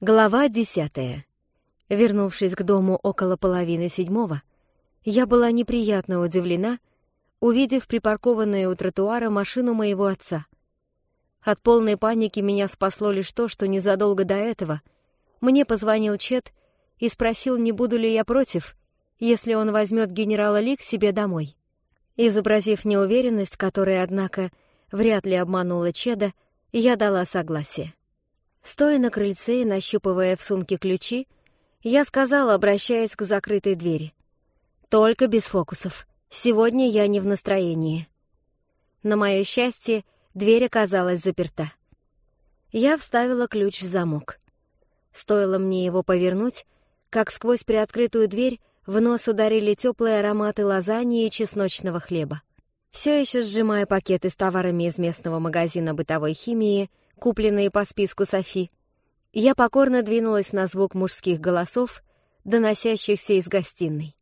Глава десятая. Вернувшись к дому около половины седьмого, я была неприятно удивлена, увидев припаркованную у тротуара машину моего отца. От полной паники меня спасло лишь то, что незадолго до этого мне позвонил Чет и спросил, не буду ли я против, если он возьмет генерала Ли к себе домой. Изобразив неуверенность, которая, однако, вряд ли обманула Чеда, я дала согласие. Стоя на крыльце и нащупывая в сумке ключи, я сказала, обращаясь к закрытой двери. «Только без фокусов. Сегодня я не в настроении». На мое счастье, дверь оказалась заперта. Я вставила ключ в замок. Стоило мне его повернуть, как сквозь приоткрытую дверь в нос ударили теплые ароматы лазаньи и чесночного хлеба. Все еще сжимая пакеты с товарами из местного магазина бытовой химии, купленные по списку Софи, я покорно двинулась на звук мужских голосов, доносящихся из гостиной.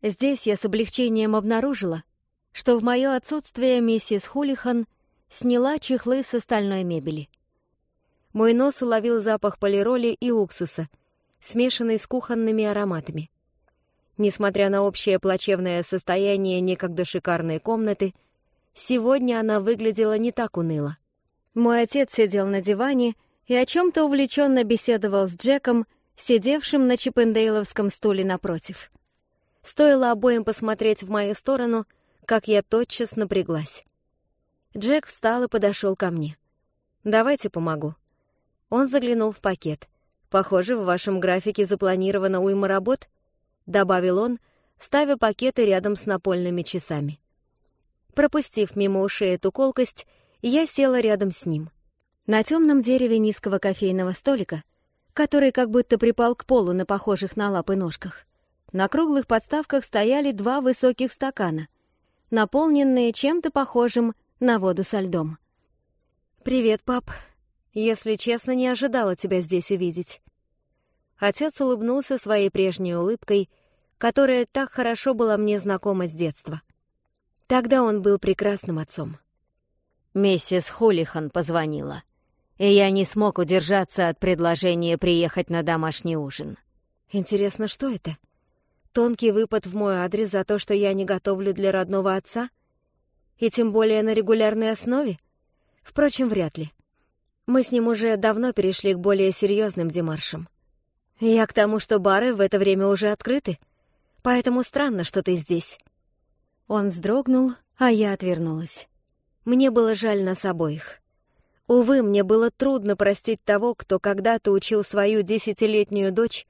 Здесь я с облегчением обнаружила, что в мое отсутствие миссис Хулихан сняла чехлы с остальной мебели. Мой нос уловил запах полироли и уксуса, смешанный с кухонными ароматами. Несмотря на общее плачевное состояние некогда шикарной комнаты, сегодня она выглядела не так уныло. Мой отец сидел на диване и о чем-то увлеченно беседовал с Джеком, сидевшим на чиппендейловском стуле напротив. Стоило обоим посмотреть в мою сторону, как я тотчас напряглась. Джек встал и подошел ко мне. «Давайте помогу». Он заглянул в пакет. «Похоже, в вашем графике запланировано уйма работ», — добавил он, ставя пакеты рядом с напольными часами. Пропустив мимо ушей эту колкость, я села рядом с ним. На темном дереве низкого кофейного столика, который как будто припал к полу на похожих на лапы ножках, на круглых подставках стояли два высоких стакана, наполненные чем-то похожим на воду со льдом. «Привет, пап. Если честно, не ожидала тебя здесь увидеть». Отец улыбнулся своей прежней улыбкой, которая так хорошо была мне знакома с детства. Тогда он был прекрасным отцом. Миссис Хулихан позвонила, и я не смог удержаться от предложения приехать на домашний ужин. Интересно, что это? Тонкий выпад в мой адрес за то, что я не готовлю для родного отца? И тем более на регулярной основе? Впрочем, вряд ли. Мы с ним уже давно перешли к более серьезным демаршам. Я к тому, что бары в это время уже открыты, поэтому странно, что ты здесь. Он вздрогнул, а я отвернулась. Мне было жаль нас обоих. Увы, мне было трудно простить того, кто когда-то учил свою десятилетнюю дочь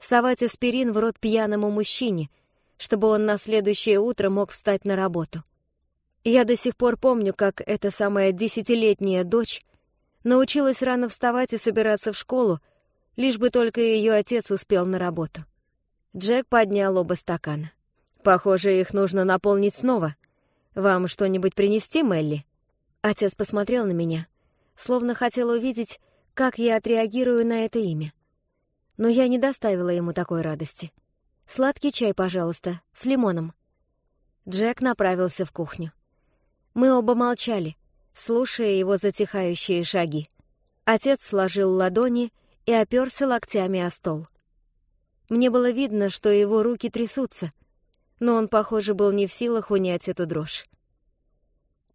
совать аспирин в рот пьяному мужчине, чтобы он на следующее утро мог встать на работу. Я до сих пор помню, как эта самая десятилетняя дочь научилась рано вставать и собираться в школу, лишь бы только ее отец успел на работу. Джек поднял оба стакана. «Похоже, их нужно наполнить снова», «Вам что-нибудь принести, Мелли?» Отец посмотрел на меня, словно хотел увидеть, как я отреагирую на это имя. Но я не доставила ему такой радости. «Сладкий чай, пожалуйста, с лимоном». Джек направился в кухню. Мы оба молчали, слушая его затихающие шаги. Отец сложил ладони и оперся локтями о стол. Мне было видно, что его руки трясутся, но он, похоже, был не в силах унять эту дрожь.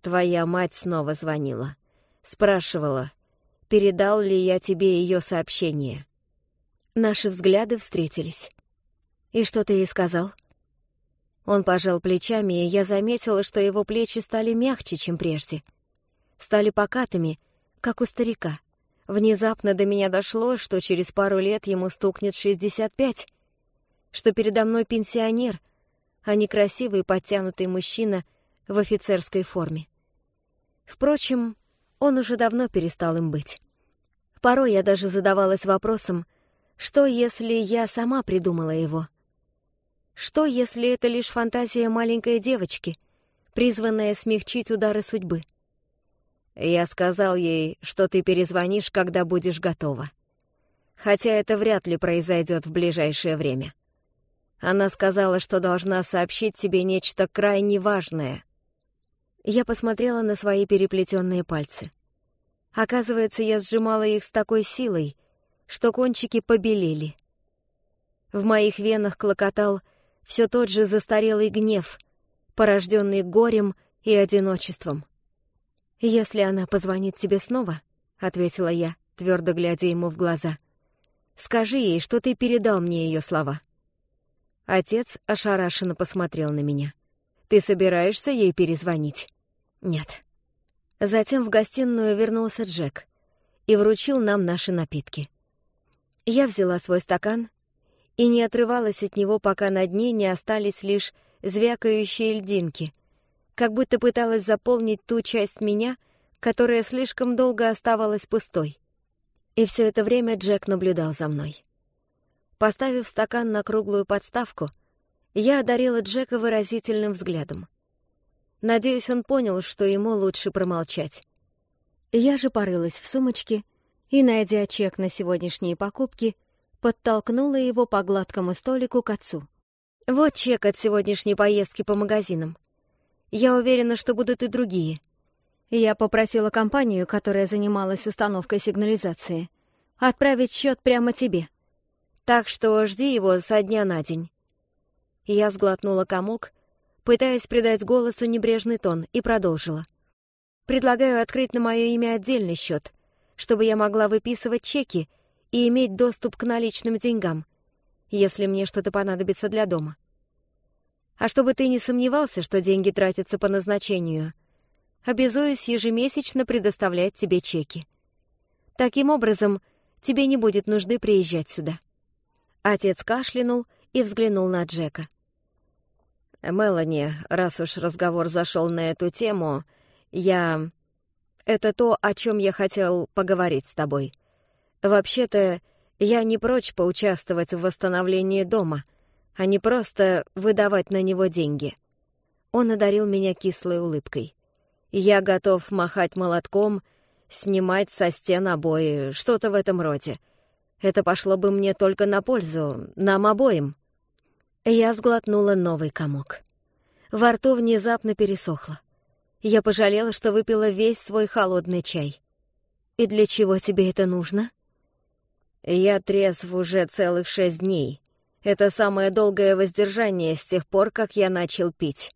«Твоя мать снова звонила. Спрашивала, передал ли я тебе ее сообщение». Наши взгляды встретились. «И что ты ей сказал?» Он пожал плечами, и я заметила, что его плечи стали мягче, чем прежде. Стали покатыми, как у старика. Внезапно до меня дошло, что через пару лет ему стукнет 65, что передо мной пенсионер, а не красивый подтянутый мужчина в офицерской форме. Впрочем, он уже давно перестал им быть. Порой я даже задавалась вопросом, что если я сама придумала его? Что если это лишь фантазия маленькой девочки, призванная смягчить удары судьбы? Я сказал ей, что ты перезвонишь, когда будешь готова. Хотя это вряд ли произойдет в ближайшее время. Она сказала, что должна сообщить тебе нечто крайне важное. Я посмотрела на свои переплетенные пальцы. Оказывается, я сжимала их с такой силой, что кончики побелели. В моих венах клокотал все тот же застарелый гнев, порожденный горем и одиночеством. «Если она позвонит тебе снова», — ответила я, твердо глядя ему в глаза, — «скажи ей, что ты передал мне ее слова». Отец ошарашенно посмотрел на меня. «Ты собираешься ей перезвонить?» «Нет». Затем в гостиную вернулся Джек и вручил нам наши напитки. Я взяла свой стакан и не отрывалась от него, пока на дне не остались лишь звякающие льдинки, как будто пыталась заполнить ту часть меня, которая слишком долго оставалась пустой. И все это время Джек наблюдал за мной. Поставив стакан на круглую подставку, я одарила Джека выразительным взглядом. Надеюсь, он понял, что ему лучше промолчать. Я же порылась в сумочке и, найдя чек на сегодняшние покупки, подтолкнула его по гладкому столику к отцу. «Вот чек от сегодняшней поездки по магазинам. Я уверена, что будут и другие. Я попросила компанию, которая занималась установкой сигнализации, отправить счет прямо тебе. Так что жди его со дня на день». Я сглотнула комок, пытаясь придать голосу небрежный тон, и продолжила. «Предлагаю открыть на мое имя отдельный счет, чтобы я могла выписывать чеки и иметь доступ к наличным деньгам, если мне что-то понадобится для дома. А чтобы ты не сомневался, что деньги тратятся по назначению, обязуюсь ежемесячно предоставлять тебе чеки. Таким образом, тебе не будет нужды приезжать сюда». Отец кашлянул и взглянул на Джека. «Мелани, раз уж разговор зашел на эту тему, я... Это то, о чем я хотел поговорить с тобой. Вообще-то, я не прочь поучаствовать в восстановлении дома, а не просто выдавать на него деньги». Он одарил меня кислой улыбкой. «Я готов махать молотком, снимать со стен обои, что-то в этом роде. Это пошло бы мне только на пользу, нам обоим». Я сглотнула новый комок. Во рту внезапно пересохло. Я пожалела, что выпила весь свой холодный чай. «И для чего тебе это нужно?» «Я трезв уже целых шесть дней. Это самое долгое воздержание с тех пор, как я начал пить.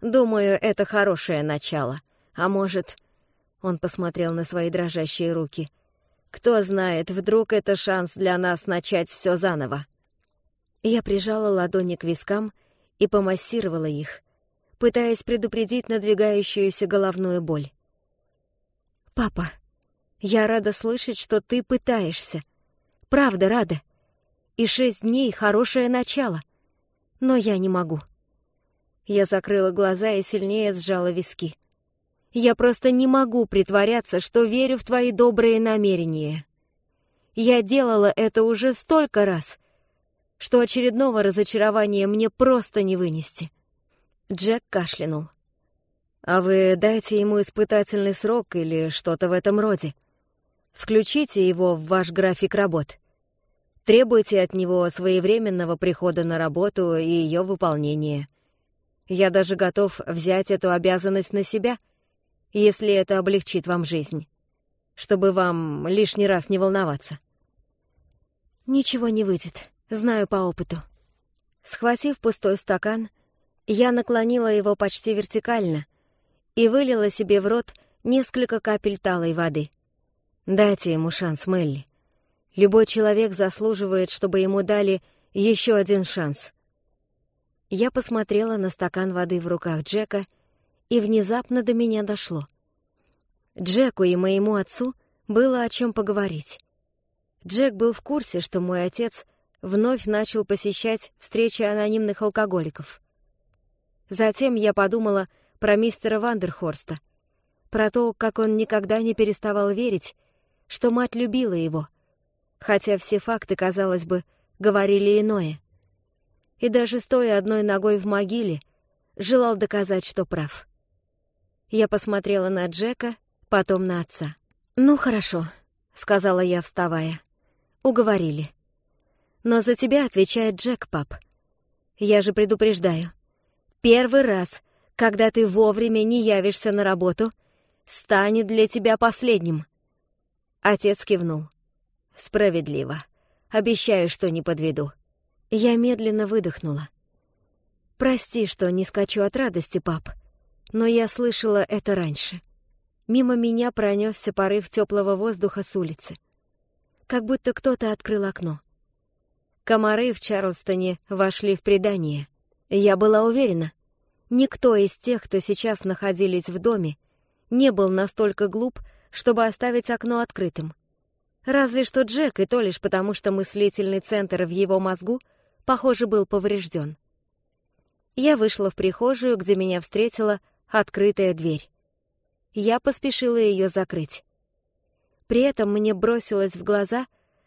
Думаю, это хорошее начало. А может...» Он посмотрел на свои дрожащие руки. «Кто знает, вдруг это шанс для нас начать все заново». Я прижала ладони к вискам и помассировала их, пытаясь предупредить надвигающуюся головную боль. «Папа, я рада слышать, что ты пытаешься. Правда рада. И шесть дней — хорошее начало. Но я не могу». Я закрыла глаза и сильнее сжала виски. «Я просто не могу притворяться, что верю в твои добрые намерения. Я делала это уже столько раз, что очередного разочарования мне просто не вынести. Джек кашлянул. «А вы дайте ему испытательный срок или что-то в этом роде. Включите его в ваш график работ. Требуйте от него своевременного прихода на работу и ее выполнения. Я даже готов взять эту обязанность на себя, если это облегчит вам жизнь, чтобы вам лишний раз не волноваться». «Ничего не выйдет», Знаю по опыту. Схватив пустой стакан, я наклонила его почти вертикально и вылила себе в рот несколько капель талой воды. Дайте ему шанс, Мелли. Любой человек заслуживает, чтобы ему дали еще один шанс. Я посмотрела на стакан воды в руках Джека, и внезапно до меня дошло. Джеку и моему отцу было о чем поговорить. Джек был в курсе, что мой отец вновь начал посещать встречи анонимных алкоголиков. Затем я подумала про мистера Вандерхорста, про то, как он никогда не переставал верить, что мать любила его, хотя все факты, казалось бы, говорили иное. И даже стоя одной ногой в могиле, желал доказать, что прав. Я посмотрела на Джека, потом на отца. «Ну, хорошо», — сказала я, вставая. «Уговорили». Но за тебя отвечает Джек, пап. Я же предупреждаю. Первый раз, когда ты вовремя не явишься на работу, станет для тебя последним. Отец кивнул. Справедливо. Обещаю, что не подведу. Я медленно выдохнула. Прости, что не скачу от радости, пап, но я слышала это раньше. Мимо меня пронесся порыв теплого воздуха с улицы. Как будто кто-то открыл окно. Комары в Чарльстоне вошли в предание. Я была уверена, никто из тех, кто сейчас находились в доме, не был настолько глуп, чтобы оставить окно открытым. Разве что Джек, и то лишь потому, что мыслительный центр в его мозгу, похоже, был поврежден. Я вышла в прихожую, где меня встретила открытая дверь. Я поспешила ее закрыть. При этом мне бросилось в глаза,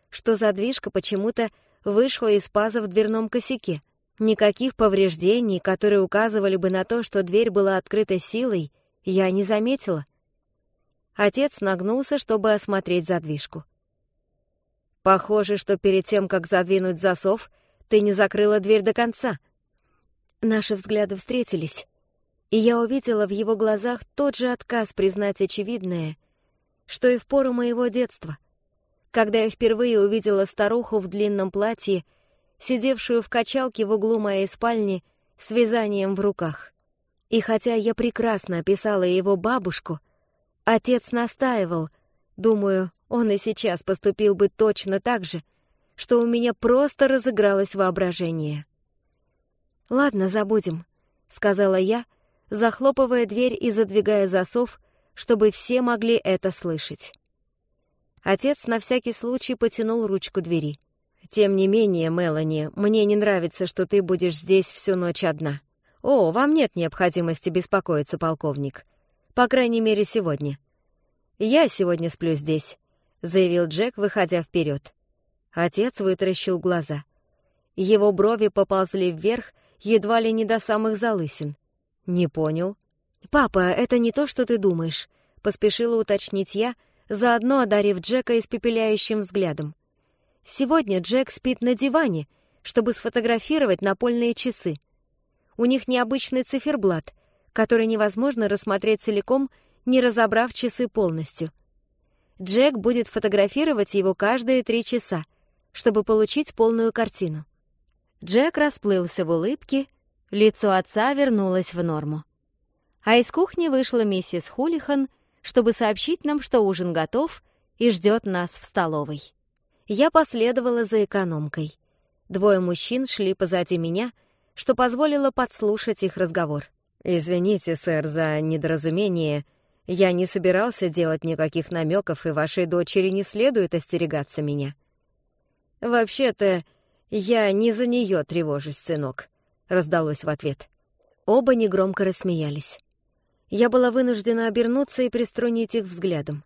что задвижка почему-то вышла из паза в дверном косяке. Никаких повреждений, которые указывали бы на то, что дверь была открыта силой, я не заметила. Отец нагнулся, чтобы осмотреть задвижку. «Похоже, что перед тем, как задвинуть засов, ты не закрыла дверь до конца». Наши взгляды встретились, и я увидела в его глазах тот же отказ признать очевидное, что и в пору моего детства, когда я впервые увидела старуху в длинном платье, сидевшую в качалке в углу моей спальни с вязанием в руках. И хотя я прекрасно описала его бабушку, отец настаивал, думаю, он и сейчас поступил бы точно так же, что у меня просто разыгралось воображение. «Ладно, забудем», — сказала я, захлопывая дверь и задвигая засов, чтобы все могли это слышать. Отец на всякий случай потянул ручку двери. «Тем не менее, Мелани, мне не нравится, что ты будешь здесь всю ночь одна. О, вам нет необходимости беспокоиться, полковник. По крайней мере, сегодня. Я сегодня сплю здесь», — заявил Джек, выходя вперед. Отец вытаращил глаза. Его брови поползли вверх, едва ли не до самых залысин. «Не понял». «Папа, это не то, что ты думаешь», — поспешила уточнить я, заодно одарив Джека испепеляющим взглядом. «Сегодня Джек спит на диване, чтобы сфотографировать напольные часы. У них необычный циферблат, который невозможно рассмотреть целиком, не разобрав часы полностью. Джек будет фотографировать его каждые три часа, чтобы получить полную картину. Джек расплылся в улыбке, лицо отца вернулось в норму. А из кухни вышла миссис Хулихан, чтобы сообщить нам, что ужин готов и ждет нас в столовой. Я последовала за экономкой. Двое мужчин шли позади меня, что позволило подслушать их разговор. «Извините, сэр, за недоразумение. Я не собирался делать никаких намеков, и вашей дочери не следует остерегаться меня». «Вообще-то, я не за нее тревожусь, сынок», — раздалось в ответ. Оба негромко рассмеялись. Я была вынуждена обернуться и приструнить их взглядом.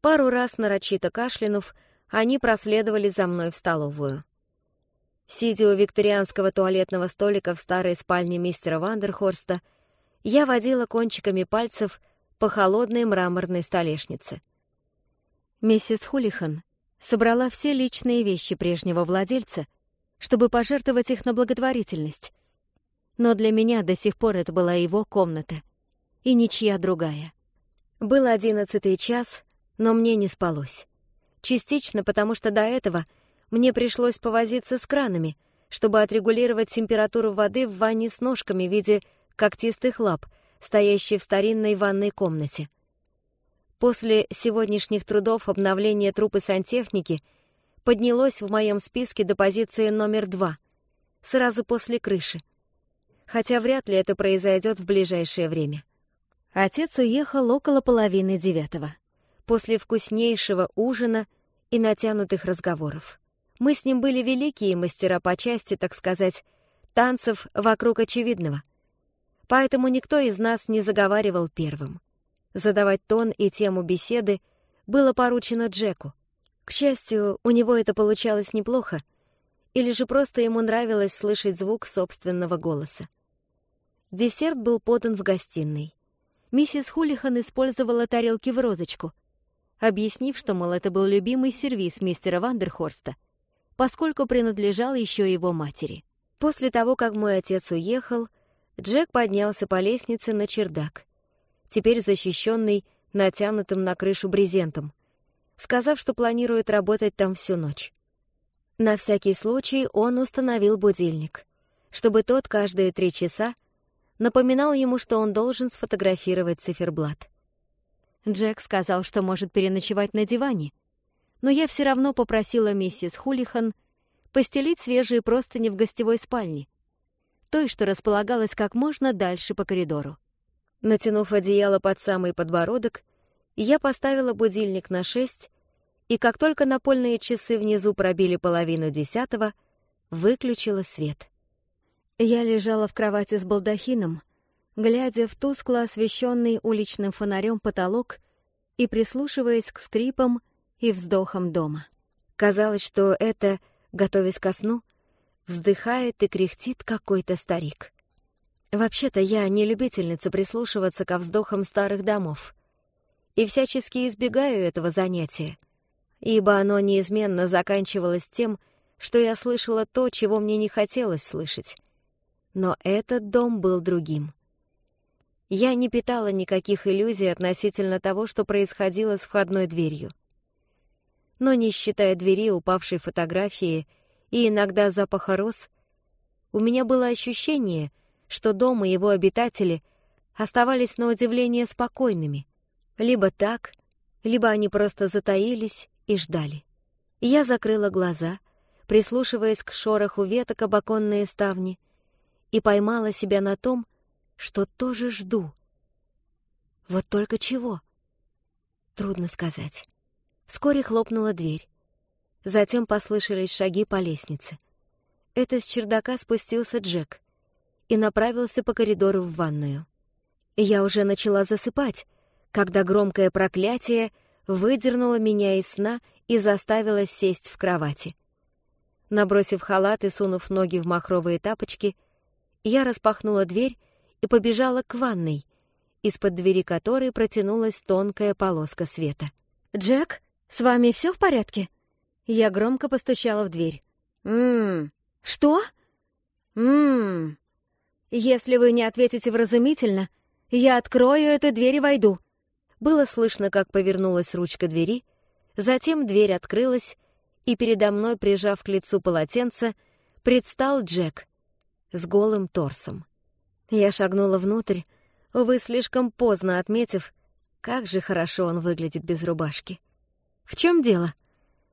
Пару раз нарочито кашлянув, они проследовали за мной в столовую. Сидя у викторианского туалетного столика в старой спальне мистера Вандерхорста, я водила кончиками пальцев по холодной мраморной столешнице. Миссис Хулихан собрала все личные вещи прежнего владельца, чтобы пожертвовать их на благотворительность. Но для меня до сих пор это была его комната, и ничья другая. Был одиннадцатый час, но мне не спалось. Частично потому, что до этого мне пришлось повозиться с кранами, чтобы отрегулировать температуру воды в ванне с ножками в виде когтистых лап, стоящей в старинной ванной комнате. После сегодняшних трудов обновление трупы сантехники поднялось в моем списке до позиции номер два, сразу после крыши. Хотя вряд ли это произойдет в ближайшее время. Отец уехал около половины девятого, после вкуснейшего ужина и натянутых разговоров. Мы с ним были великие мастера по части, так сказать, танцев вокруг очевидного. Поэтому никто из нас не заговаривал первым. Задавать тон и тему беседы было поручено Джеку. К счастью, у него это получалось неплохо, или же просто ему нравилось слышать звук собственного голоса. Десерт был подан в гостиной. Миссис Хулихан использовала тарелки в розочку, объяснив, что, мол, это был любимый сервиз мистера Вандерхорста, поскольку принадлежал еще его матери. После того, как мой отец уехал, Джек поднялся по лестнице на чердак теперь защищенный натянутым на крышу брезентом. Сказав, что планирует работать там всю ночь. На всякий случай он установил будильник, чтобы тот каждые три часа напоминал ему, что он должен сфотографировать циферблат. Джек сказал, что может переночевать на диване, но я все равно попросила миссис Хулихан постелить свежие простыни в гостевой спальне, той, что располагалась как можно дальше по коридору. Натянув одеяло под самый подбородок, я поставила будильник на шесть и как только напольные часы внизу пробили половину десятого, выключила свет. Я лежала в кровати с балдахином, глядя в тускло освещенный уличным фонарем потолок и прислушиваясь к скрипам и вздохам дома. Казалось, что это, готовясь ко сну, вздыхает и кряхтит какой-то старик. Вообще-то я не любительница прислушиваться ко вздохам старых домов и всячески избегаю этого занятия — ибо оно неизменно заканчивалось тем, что я слышала то, чего мне не хотелось слышать. Но этот дом был другим. Я не питала никаких иллюзий относительно того, что происходило с входной дверью. Но не считая двери, упавшей фотографии и иногда запаха роз, у меня было ощущение, что дом и его обитатели оставались на удивление спокойными. Либо так, либо они просто затаились и ждали. Я закрыла глаза, прислушиваясь к шороху веток об оконные ставни, и поймала себя на том, что тоже жду. Вот только чего? Трудно сказать. Вскоре хлопнула дверь. Затем послышались шаги по лестнице. Это с чердака спустился Джек и направился по коридору в ванную. Я уже начала засыпать, когда громкое проклятие — выдернула меня из сна и заставила сесть в кровати. Набросив халат и сунув ноги в махровые тапочки, я распахнула дверь и побежала к ванной, из-под двери которой протянулась тонкая полоска света. «Джек, с вами все в порядке?» Я громко постучала в дверь. «Ммм, что?» «Ммм, если вы не ответите вразумительно, я открою эту дверь и войду», было слышно, как повернулась ручка двери, затем дверь открылась, и передо мной, прижав к лицу полотенце, предстал Джек с голым торсом. Я шагнула внутрь, увы, слишком поздно отметив, как же хорошо он выглядит без рубашки. «В чем дело?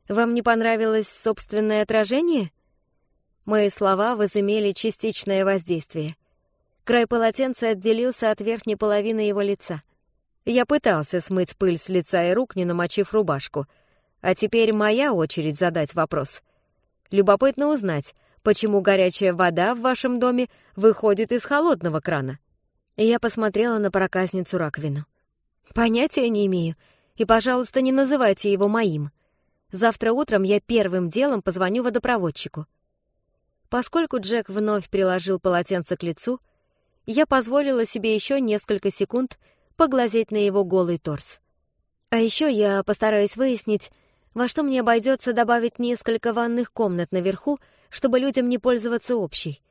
Вам не понравилось собственное отражение?» Мои слова возымели частичное воздействие. Край полотенца отделился от верхней половины его лица — я пытался смыть пыль с лица и рук, не намочив рубашку. А теперь моя очередь задать вопрос. Любопытно узнать, почему горячая вода в вашем доме выходит из холодного крана. Я посмотрела на проказницу раковину. Понятия не имею. И, пожалуйста, не называйте его моим. Завтра утром я первым делом позвоню водопроводчику. Поскольку Джек вновь приложил полотенце к лицу, я позволила себе еще несколько секунд поглазеть на его голый торс. А еще я постараюсь выяснить, во что мне обойдется добавить несколько ванных комнат наверху, чтобы людям не пользоваться общей.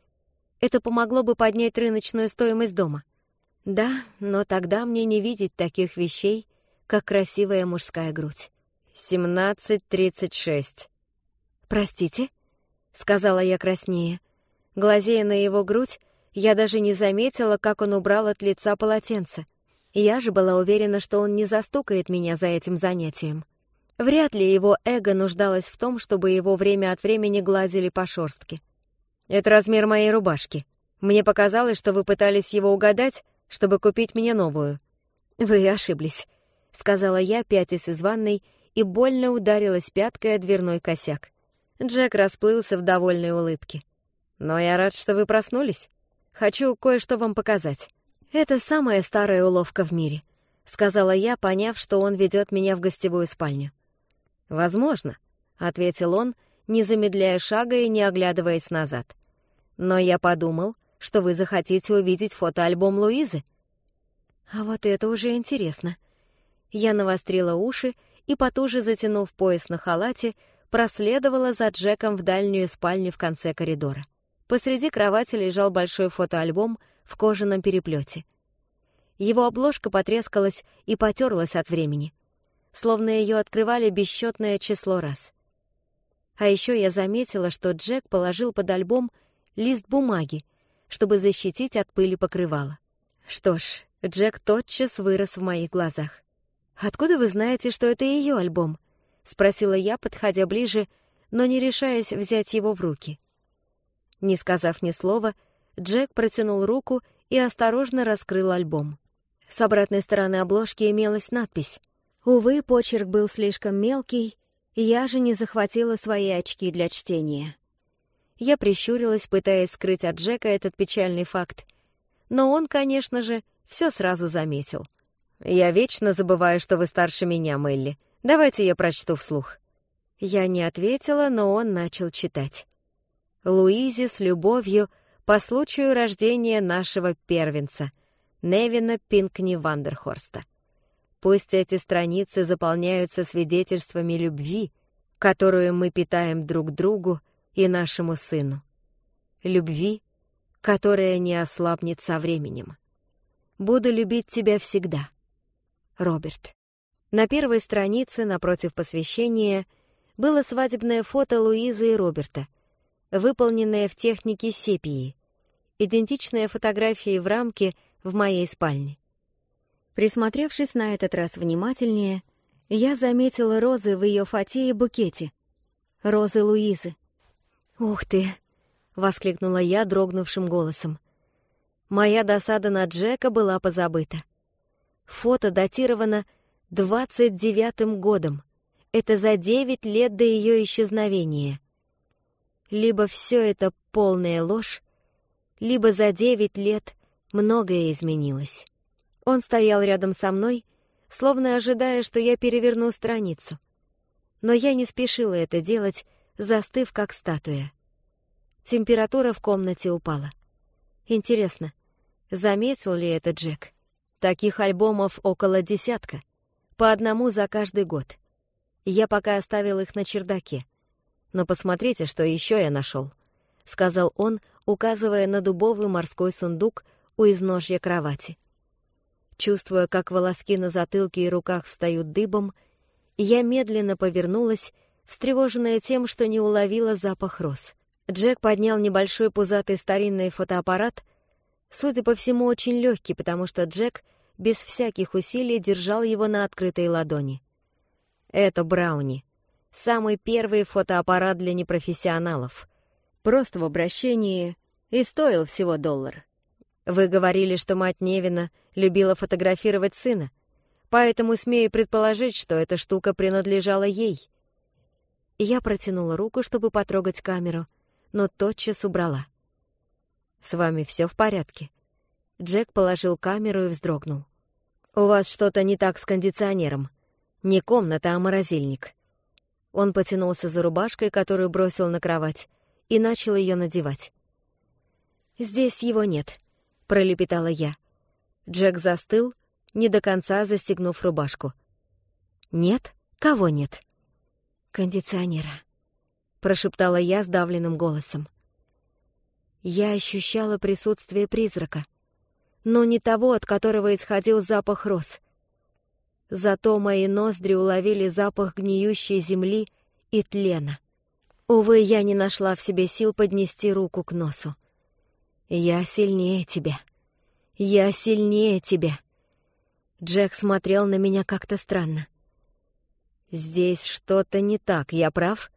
Это помогло бы поднять рыночную стоимость дома. Да, но тогда мне не видеть таких вещей, как красивая мужская грудь. «Семнадцать тридцать шесть». «Простите?» — сказала я краснее. Глазея на его грудь, я даже не заметила, как он убрал от лица полотенце. Я же была уверена, что он не застукает меня за этим занятием. Вряд ли его эго нуждалось в том, чтобы его время от времени гладили по шорстке. «Это размер моей рубашки. Мне показалось, что вы пытались его угадать, чтобы купить мне новую». «Вы ошиблись», — сказала я, пятясь из ванной, и больно ударилась пяткой о дверной косяк. Джек расплылся в довольной улыбке. «Но я рад, что вы проснулись. Хочу кое-что вам показать». «Это самая старая уловка в мире», — сказала я, поняв, что он ведет меня в гостевую спальню. «Возможно», — ответил он, не замедляя шага и не оглядываясь назад. «Но я подумал, что вы захотите увидеть фотоальбом Луизы». А вот это уже интересно. Я навострила уши и, потуже затянув пояс на халате, проследовала за Джеком в дальнюю спальню в конце коридора. Посреди кровати лежал большой фотоальбом — в кожаном переплете. Его обложка потрескалась и потерлась от времени. словно ее открывали бесчетное число раз. А еще я заметила, что Джек положил под альбом лист бумаги, чтобы защитить от пыли покрывала. Что ж, Джек тотчас вырос в моих глазах. «Откуда вы знаете, что это ее альбом?» — спросила я, подходя ближе, но не решаясь взять его в руки. Не сказав ни слова, Джек протянул руку и осторожно раскрыл альбом. С обратной стороны обложки имелась надпись. Увы, почерк был слишком мелкий, и я же не захватила свои очки для чтения. Я прищурилась, пытаясь скрыть от Джека этот печальный факт, но он, конечно же, все сразу заметил. «Я вечно забываю, что вы старше меня, Мелли. Давайте я прочту вслух». Я не ответила, но он начал читать. «Луизе с любовью по случаю рождения нашего первенца, Невина Пинкни Вандерхорста. Пусть эти страницы заполняются свидетельствами любви, которую мы питаем друг другу и нашему сыну. Любви, которая не ослабнет со временем. Буду любить тебя всегда. Роберт. На первой странице, напротив посвящения, было свадебное фото Луизы и Роберта, выполненное в технике сепии, идентичная фотографии в рамке в моей спальне. Присмотревшись на этот раз внимательнее, я заметила розы в ее фате и букете. Розы Луизы. «Ух ты!» — воскликнула я дрогнувшим голосом. Моя досада на Джека была позабыта. Фото датировано 29-м годом. Это за 9 лет до ее исчезновения. Либо все это полная ложь, либо за 9 лет многое изменилось. Он стоял рядом со мной, словно ожидая, что я переверну страницу. Но я не спешила это делать, застыв как статуя. Температура в комнате упала. Интересно, заметил ли это Джек? Таких альбомов около десятка, по одному за каждый год. Я пока оставил их на чердаке. Но посмотрите, что еще я нашел, сказал он, указывая на дубовый морской сундук у изножья кровати. Чувствуя, как волоски на затылке и руках встают дыбом, я медленно повернулась, встревоженная тем, что не уловила запах роз. Джек поднял небольшой пузатый старинный фотоаппарат, судя по всему, очень легкий, потому что Джек без всяких усилий держал его на открытой ладони. Это Брауни. Самый первый фотоаппарат для непрофессионалов. Просто в обращении и стоил всего доллар. Вы говорили, что мать Невина любила фотографировать сына, поэтому смею предположить, что эта штука принадлежала ей. Я протянула руку, чтобы потрогать камеру, но тотчас убрала. «С вами все в порядке?» Джек положил камеру и вздрогнул. «У вас что-то не так с кондиционером. Не комната, а морозильник». Он потянулся за рубашкой, которую бросил на кровать, и начал ее надевать. «Здесь его нет», — пролепетала я. Джек застыл, не до конца застегнув рубашку. «Нет? Кого нет?» «Кондиционера», — прошептала я сдавленным голосом. Я ощущала присутствие призрака, но не того, от которого исходил запах роз. Зато мои ноздри уловили запах гниющей земли и тлена. Увы, я не нашла в себе сил поднести руку к носу. «Я сильнее тебя. Я сильнее тебя». Джек смотрел на меня как-то странно. «Здесь что-то не так, я прав?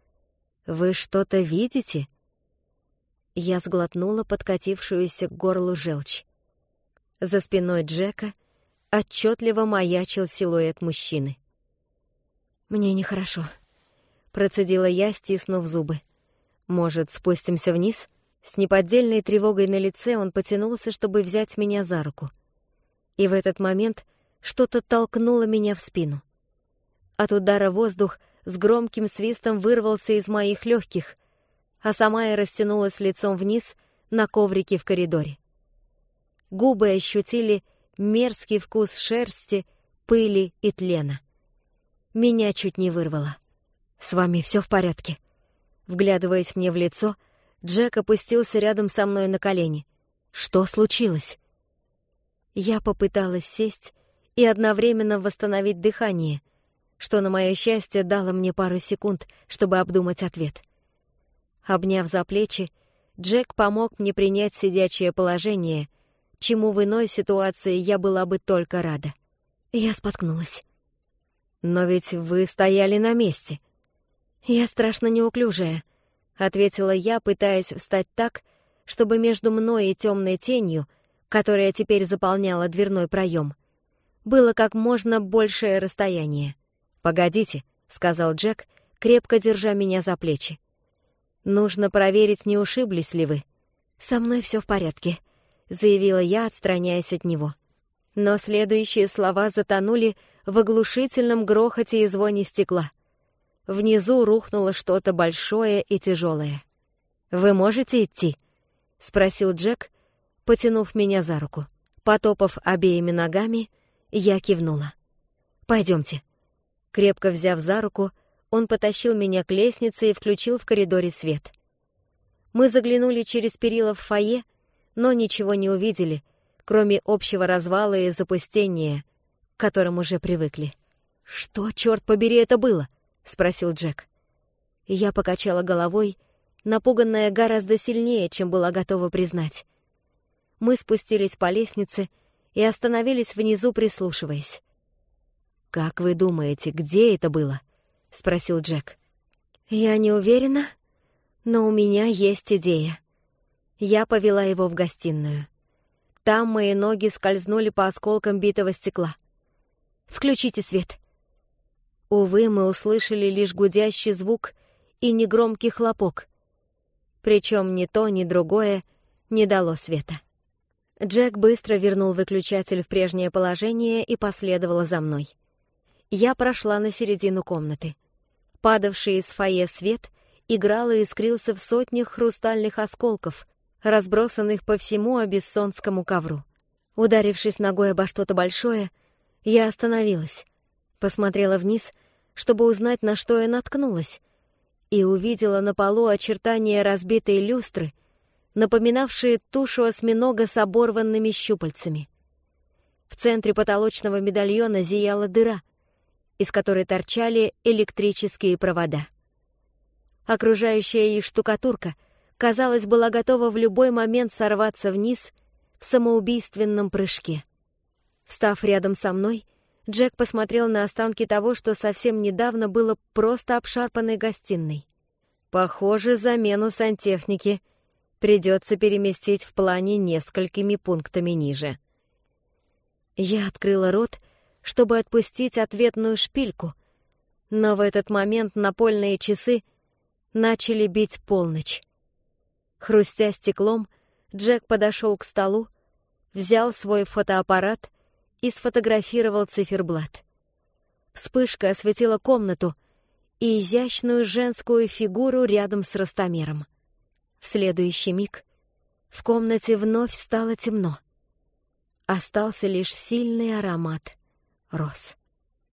Вы что-то видите?» Я сглотнула подкатившуюся к горлу желчь. За спиной Джека отчетливо маячил силуэт мужчины. «Мне нехорошо», — процедила я, стиснув зубы. «Может, спустимся вниз?» С неподдельной тревогой на лице он потянулся, чтобы взять меня за руку. И в этот момент что-то толкнуло меня в спину. От удара воздух с громким свистом вырвался из моих легких, а сама я растянулась лицом вниз на коврике в коридоре. Губы ощутили мерзкий вкус шерсти, пыли и тлена. Меня чуть не вырвало. «С вами все в порядке?» Вглядываясь мне в лицо, Джек опустился рядом со мной на колени. «Что случилось?» Я попыталась сесть и одновременно восстановить дыхание, что, на мое счастье, дало мне пару секунд, чтобы обдумать ответ. Обняв за плечи, Джек помог мне принять сидячее положение, чему в иной ситуации я была бы только рада. Я споткнулась. «Но ведь вы стояли на месте». «Я страшно неуклюжая», — ответила я, пытаясь встать так, чтобы между мной и темной тенью, которая теперь заполняла дверной проем, было как можно большее расстояние. «Погодите», — сказал Джек, крепко держа меня за плечи. «Нужно проверить, не ушиблись ли вы». «Со мной все в порядке», — заявила я, отстраняясь от него. Но следующие слова затонули в оглушительном грохоте и звоне стекла. Внизу рухнуло что-то большое и тяжелое. «Вы можете идти?» — спросил Джек, потянув меня за руку. Потопав обеими ногами, я кивнула. «Пойдемте». Крепко взяв за руку, он потащил меня к лестнице и включил в коридоре свет. Мы заглянули через перила в фойе, но ничего не увидели, кроме общего развала и запустения, к которым уже привыкли. «Что, черт побери, это было?» — спросил Джек. Я покачала головой, напуганная гораздо сильнее, чем была готова признать. Мы спустились по лестнице и остановились внизу, прислушиваясь. «Как вы думаете, где это было?» — спросил Джек. «Я не уверена, но у меня есть идея». Я повела его в гостиную. Там мои ноги скользнули по осколкам битого стекла. «Включите свет». Увы, мы услышали лишь гудящий звук и негромкий хлопок. Причем ни то, ни другое не дало света. Джек быстро вернул выключатель в прежнее положение и последовала за мной. Я прошла на середину комнаты. Падавший из фойе свет играл и искрился в сотнях хрустальных осколков, разбросанных по всему абиссонскому ковру. Ударившись ногой обо что-то большое, я остановилась, посмотрела вниз, чтобы узнать, на что я наткнулась, и увидела на полу очертания разбитой люстры, напоминавшие тушу осьминога с оборванными щупальцами. В центре потолочного медальона зияла дыра, из которой торчали электрические провода. Окружающая их штукатурка — казалось, была готова в любой момент сорваться вниз в самоубийственном прыжке. Встав рядом со мной, Джек посмотрел на останки того, что совсем недавно было просто обшарпанной гостиной. Похоже, замену сантехники придется переместить в плане несколькими пунктами ниже. Я открыла рот, чтобы отпустить ответную шпильку, но в этот момент напольные часы начали бить полночь. Хрустя стеклом, Джек подошел к столу, взял свой фотоаппарат и сфотографировал циферблат. Вспышка осветила комнату и изящную женскую фигуру рядом с Ростомером. В следующий миг в комнате вновь стало темно. Остался лишь сильный аромат роз.